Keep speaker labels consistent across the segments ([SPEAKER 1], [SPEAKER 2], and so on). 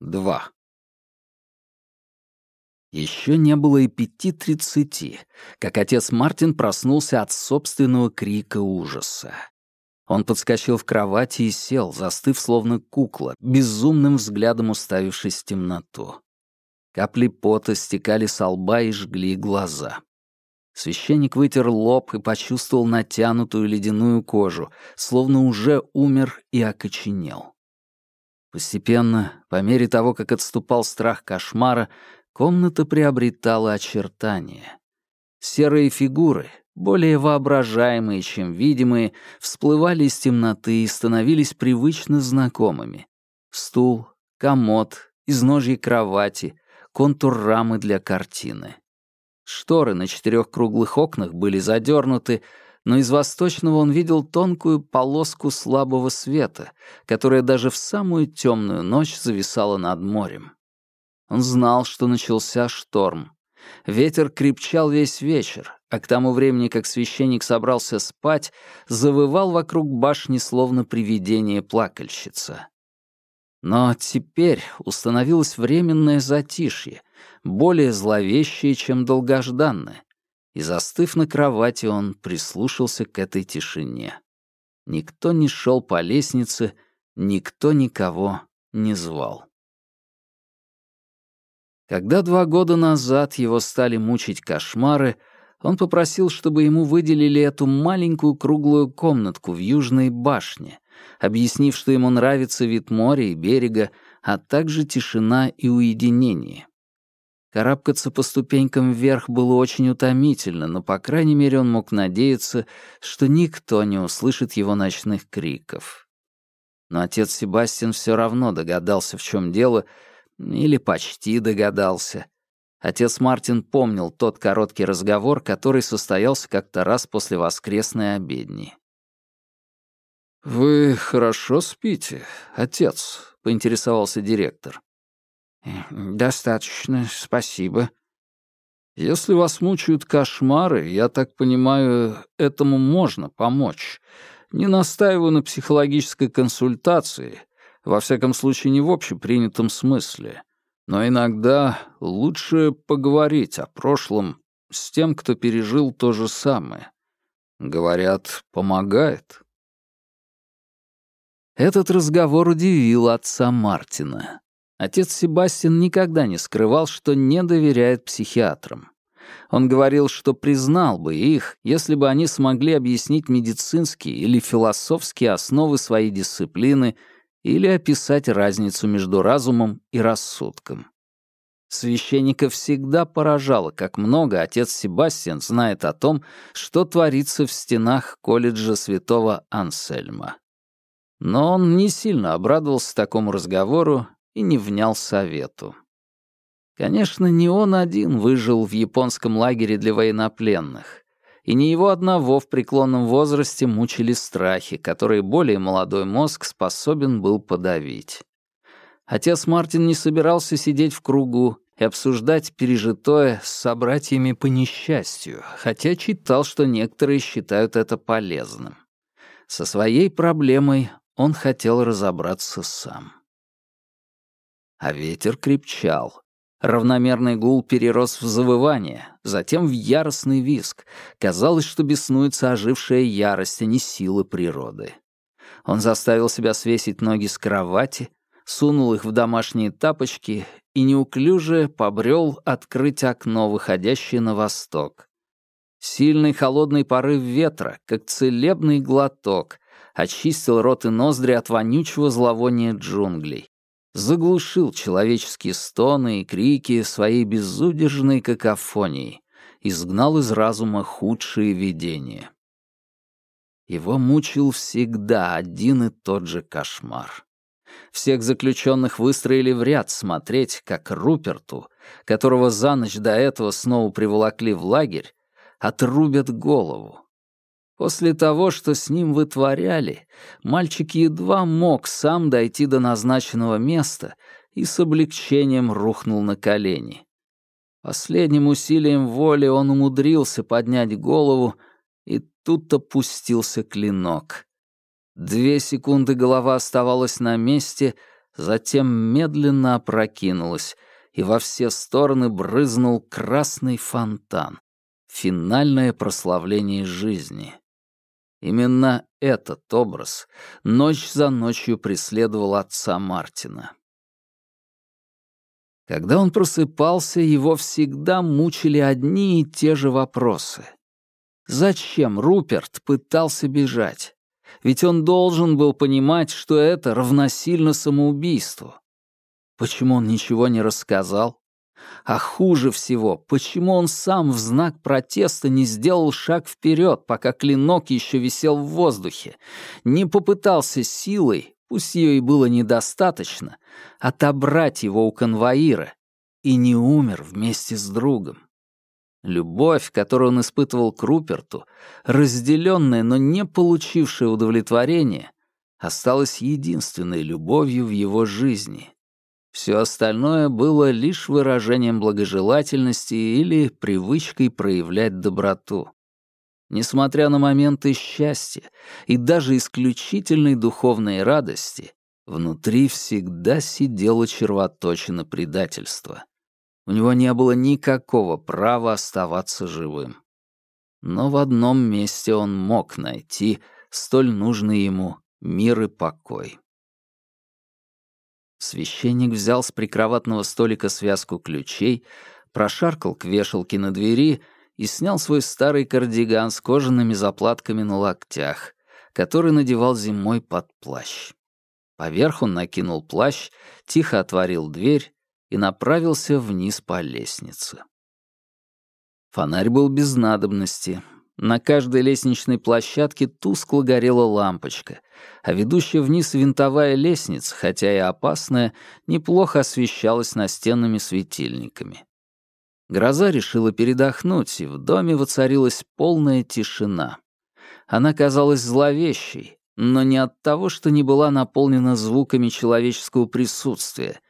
[SPEAKER 1] 2. Еще не было и пяти тридцати, как отец Мартин проснулся от собственного крика ужаса. Он подскочил в кровати и сел, застыв словно кукла, безумным взглядом уставившись в темноту. Капли пота стекали с лба и жгли глаза. Священник вытер лоб и почувствовал натянутую ледяную кожу, словно уже умер и окоченел. Постепенно, по мере того, как отступал страх кошмара, комната приобретала очертания. Серые фигуры, более воображаемые, чем видимые, всплывали из темноты и становились привычно знакомыми. Стул, комод, изножье кровати, контур рамы для картины. Шторы на четырех круглых окнах были задернуты, но из восточного он видел тонкую полоску слабого света, которая даже в самую темную ночь зависала над морем. Он знал, что начался шторм. Ветер крепчал весь вечер, а к тому времени, как священник собрался спать, завывал вокруг башни словно привидение плакальщица. Но теперь установилось временное затишье, более зловещее, чем долгожданное, и, застыв на кровати, он прислушался к этой тишине. Никто не шел по лестнице, никто никого не звал. Когда два года назад его стали мучить кошмары, он попросил, чтобы ему выделили эту маленькую круглую комнатку в Южной башне, объяснив, что ему нравится вид моря и берега, а также тишина и уединение. Карабкаться по ступенькам вверх было очень утомительно, но, по крайней мере, он мог надеяться, что никто не услышит его ночных криков. Но отец Себастьян все равно догадался, в чем дело, или почти догадался. Отец Мартин помнил тот короткий разговор, который состоялся как-то раз после воскресной обедни. «Вы хорошо спите, отец?» — поинтересовался директор.
[SPEAKER 2] «Достаточно, спасибо».
[SPEAKER 1] «Если вас мучают кошмары, я так понимаю, этому можно помочь. Не настаиваю на психологической консультации, во всяком случае не в общепринятом смысле. Но иногда лучше поговорить о прошлом с тем, кто пережил то же самое. Говорят, помогает». Этот разговор удивил отца Мартина. Отец Себастьян никогда не скрывал, что не доверяет психиатрам. Он говорил, что признал бы их, если бы они смогли объяснить медицинские или философские основы своей дисциплины или описать разницу между разумом и рассудком. Священника всегда поражало, как много отец Себастьян знает о том, что творится в стенах колледжа святого Ансельма. Но он не сильно обрадовался такому разговору и не внял совету. Конечно, не он один выжил в японском лагере для военнопленных, и не его одного в преклонном возрасте мучили страхи, которые более молодой мозг способен был подавить. Отец Мартин не собирался сидеть в кругу и обсуждать пережитое с собратьями по несчастью, хотя читал, что некоторые считают это полезным. Со своей проблемой он хотел разобраться сам а ветер крепчал. Равномерный гул перерос в завывание, затем в яростный визг. Казалось, что беснуется ожившая ярость, а не сила природы. Он заставил себя свесить ноги с кровати, сунул их в домашние тапочки и неуклюже побрел открыть окно, выходящее на восток. Сильный холодный порыв ветра, как целебный глоток, очистил рот и ноздри от вонючего зловония джунглей заглушил человеческие стоны и крики своей безудержной какофонией, изгнал из разума худшие видения. Его мучил всегда один и тот же кошмар. Всех заключенных выстроили в ряд смотреть, как Руперту, которого за ночь до этого снова приволокли в лагерь, отрубят голову, После того, что с ним вытворяли, мальчик едва мог сам дойти до назначенного места и с облегчением рухнул на колени. Последним усилием воли он умудрился поднять голову, и тут опустился клинок. Две секунды голова оставалась на месте, затем медленно опрокинулась, и во все стороны брызнул красный фонтан. Финальное прославление жизни. Именно этот образ ночь за ночью преследовал отца Мартина. Когда он просыпался, его всегда мучили одни и те же вопросы. Зачем Руперт пытался бежать? Ведь он должен был понимать, что это равносильно самоубийству. Почему он ничего не рассказал? А хуже всего, почему он сам в знак протеста не сделал шаг вперед, пока клинок еще висел в воздухе, не попытался силой, пусть ее и было недостаточно, отобрать его у конвоира и не умер вместе с другом? Любовь, которую он испытывал к Руперту, разделенная, но не получившая удовлетворения, осталась единственной любовью в его жизни. Все остальное было лишь выражением благожелательности или привычкой проявлять доброту. Несмотря на моменты счастья и даже исключительной духовной радости, внутри всегда сидела червоточина предательства. У него не было никакого права оставаться живым. Но в одном месте он мог найти столь нужный ему мир и покой. Священник взял с прикроватного столика связку ключей, прошаркал к вешалке на двери и снял свой старый кардиган с кожаными заплатками на локтях, который надевал зимой под плащ. Поверх он накинул плащ, тихо отворил дверь и направился вниз по лестнице. Фонарь был без надобности. На каждой лестничной площадке тускло горела лампочка, а ведущая вниз винтовая лестница, хотя и опасная, неплохо освещалась настенными светильниками. Гроза решила передохнуть, и в доме воцарилась полная тишина. Она казалась зловещей, но не от того, что не была наполнена звуками человеческого присутствия,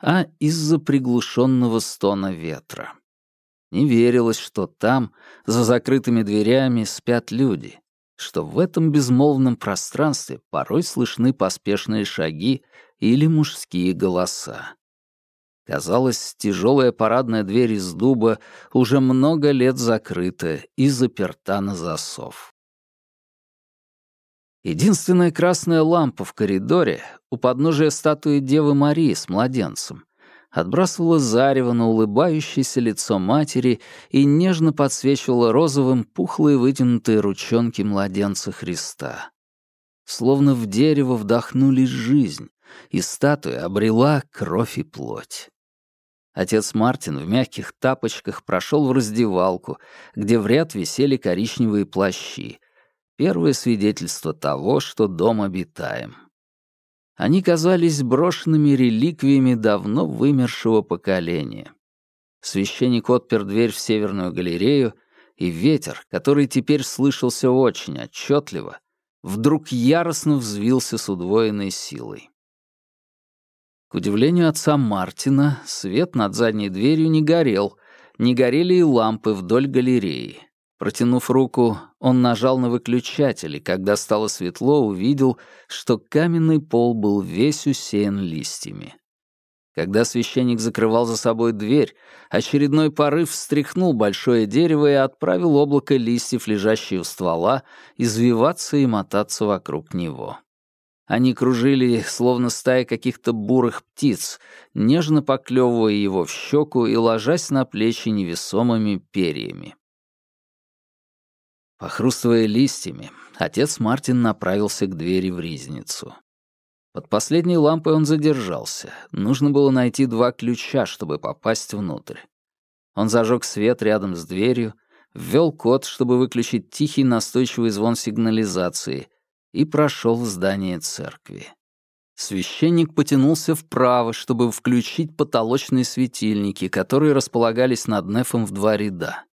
[SPEAKER 1] а из-за приглушенного стона ветра. Не верилось, что там, за закрытыми дверями, спят люди, что в этом безмолвном пространстве порой слышны поспешные шаги или мужские голоса. Казалось, тяжелая парадная дверь из дуба уже много лет закрыта и заперта на засов. Единственная красная лампа в коридоре у подножия статуи Девы Марии с младенцем отбрасывала зарево на улыбающееся лицо матери и нежно подсвечивала розовым пухлые вытянутые ручонки младенца Христа. Словно в дерево вдохнули жизнь, и статуя обрела кровь и плоть. Отец Мартин в мягких тапочках прошел в раздевалку, где в ряд висели коричневые плащи, Первое свидетельство того, что дом обитаем. Они казались брошенными реликвиями давно вымершего поколения. Священник отпер дверь в северную галерею, и ветер, который теперь слышался очень отчетливо, вдруг яростно взвился с удвоенной силой. К удивлению отца Мартина, свет над задней дверью не горел, не горели и лампы вдоль галереи. Протянув руку, он нажал на выключатель, и когда стало светло, увидел, что каменный пол был весь усеян листьями. Когда священник закрывал за собой дверь, очередной порыв встряхнул большое дерево и отправил облако листьев, лежащие у ствола, извиваться и мотаться вокруг него. Они кружили, словно стая каких-то бурых птиц, нежно поклевывая его в щеку и ложась на плечи невесомыми перьями. Похрустывая листьями, отец Мартин направился к двери в ризницу. Под последней лампой он задержался. Нужно было найти два ключа, чтобы попасть внутрь. Он зажег свет рядом с дверью, ввел код, чтобы выключить тихий настойчивый звон сигнализации, и прошел в здание церкви. Священник потянулся вправо, чтобы включить потолочные светильники, которые располагались над нефом в два ряда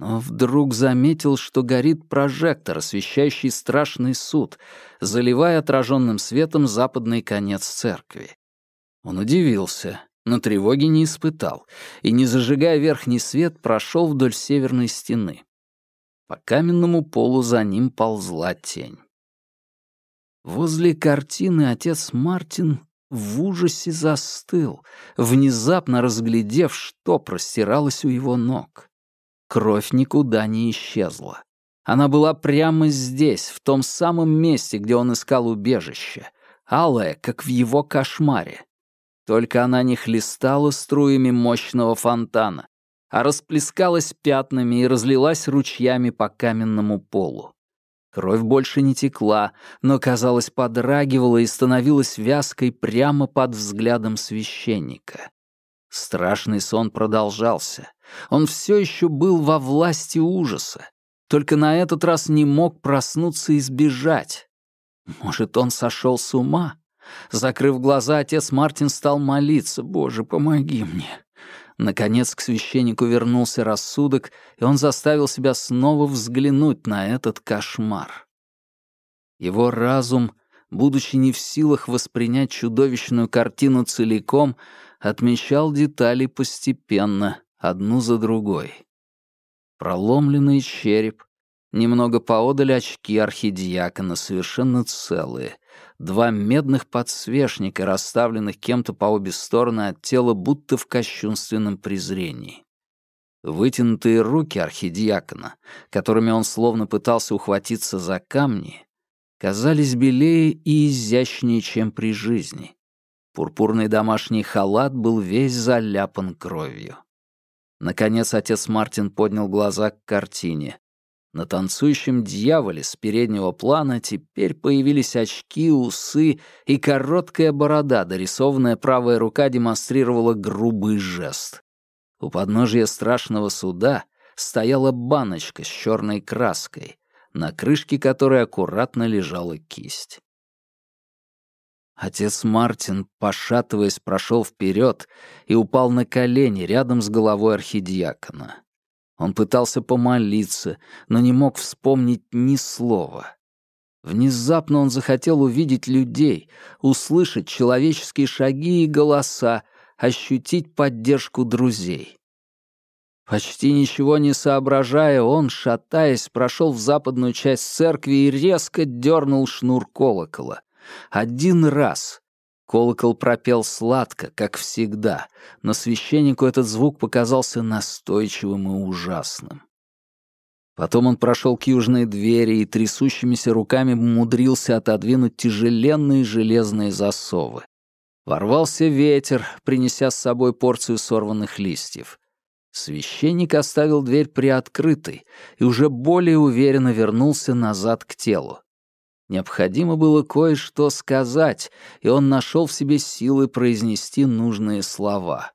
[SPEAKER 1] но вдруг заметил, что горит прожектор, освещающий страшный суд, заливая отраженным светом западный конец церкви. Он удивился, но тревоги не испытал, и, не зажигая верхний свет, прошел вдоль северной стены. По каменному полу за ним ползла тень. Возле картины отец Мартин в ужасе застыл, внезапно разглядев, что простиралось у его ног. Кровь никуда не исчезла. Она была прямо здесь, в том самом месте, где он искал убежище, алая, как в его кошмаре. Только она не хлестала струями мощного фонтана, а расплескалась пятнами и разлилась ручьями по каменному полу. Кровь больше не текла, но, казалось, подрагивала и становилась вязкой прямо под взглядом священника. Страшный сон продолжался. Он все еще был во власти ужаса, только на этот раз не мог проснуться и сбежать. Может, он сошел с ума? Закрыв глаза, отец Мартин стал молиться. «Боже, помоги мне! Наконец к священнику вернулся рассудок, и он заставил себя снова взглянуть на этот кошмар. Его разум, будучи не в силах воспринять чудовищную картину целиком, отмечал детали постепенно, одну за другой. Проломленный череп, немного поодаль очки архидиакона, совершенно целые, два медных подсвечника, расставленных кем-то по обе стороны от тела, будто в кощунственном презрении. Вытянутые руки архидиакона, которыми он словно пытался ухватиться за камни, казались белее и изящнее, чем при жизни. Пурпурный домашний халат был весь заляпан кровью. Наконец отец Мартин поднял глаза к картине. На танцующем дьяволе с переднего плана теперь появились очки, усы и короткая борода, дорисованная правая рука демонстрировала грубый жест. У подножия страшного суда стояла баночка с черной краской, на крышке которой аккуратно лежала кисть. Отец Мартин, пошатываясь, прошел вперед и упал на колени рядом с головой архидиакона. Он пытался помолиться, но не мог вспомнить ни слова. Внезапно он захотел увидеть людей, услышать человеческие шаги и голоса, ощутить поддержку друзей. Почти ничего не соображая, он, шатаясь, прошел в западную часть церкви и резко дернул шнур колокола. Один раз, Колокол пропел сладко, как всегда, но священнику этот звук показался настойчивым и ужасным. Потом он прошел к южной двери и трясущимися руками умудрился отодвинуть тяжеленные железные засовы. Ворвался ветер, принеся с собой порцию сорванных листьев. Священник оставил дверь приоткрытой и уже более уверенно вернулся назад к телу. Необходимо было кое-что сказать, и он нашел в себе силы произнести нужные слова.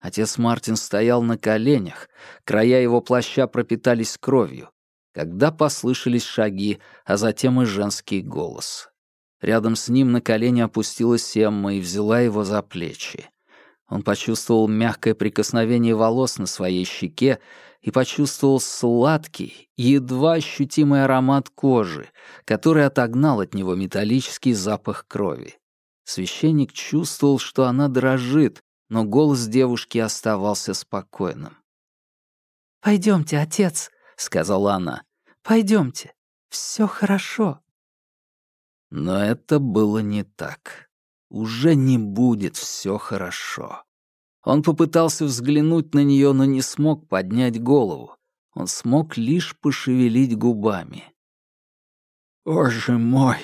[SPEAKER 1] Отец Мартин стоял на коленях, края его плаща пропитались кровью, когда послышались шаги, а затем и женский голос. Рядом с ним на колени опустилась Эмма и взяла его за плечи. Он почувствовал мягкое прикосновение волос на своей щеке и почувствовал сладкий, едва ощутимый аромат кожи, который отогнал от него металлический запах крови. Священник чувствовал, что она дрожит, но голос девушки оставался спокойным. «Пойдемте, отец», — сказала она. «Пойдемте. Все хорошо». Но это было не так. Уже не будет все хорошо. Он попытался взглянуть на нее, но не смог поднять голову. Он смог лишь пошевелить губами. «Боже мой,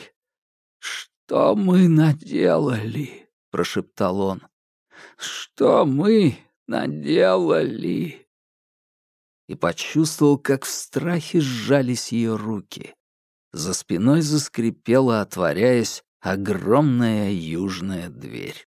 [SPEAKER 1] что мы наделали?» — прошептал он. «Что мы наделали?» И почувствовал, как в страхе сжались ее руки. За спиной заскрипела, отворяясь, огромная южная дверь.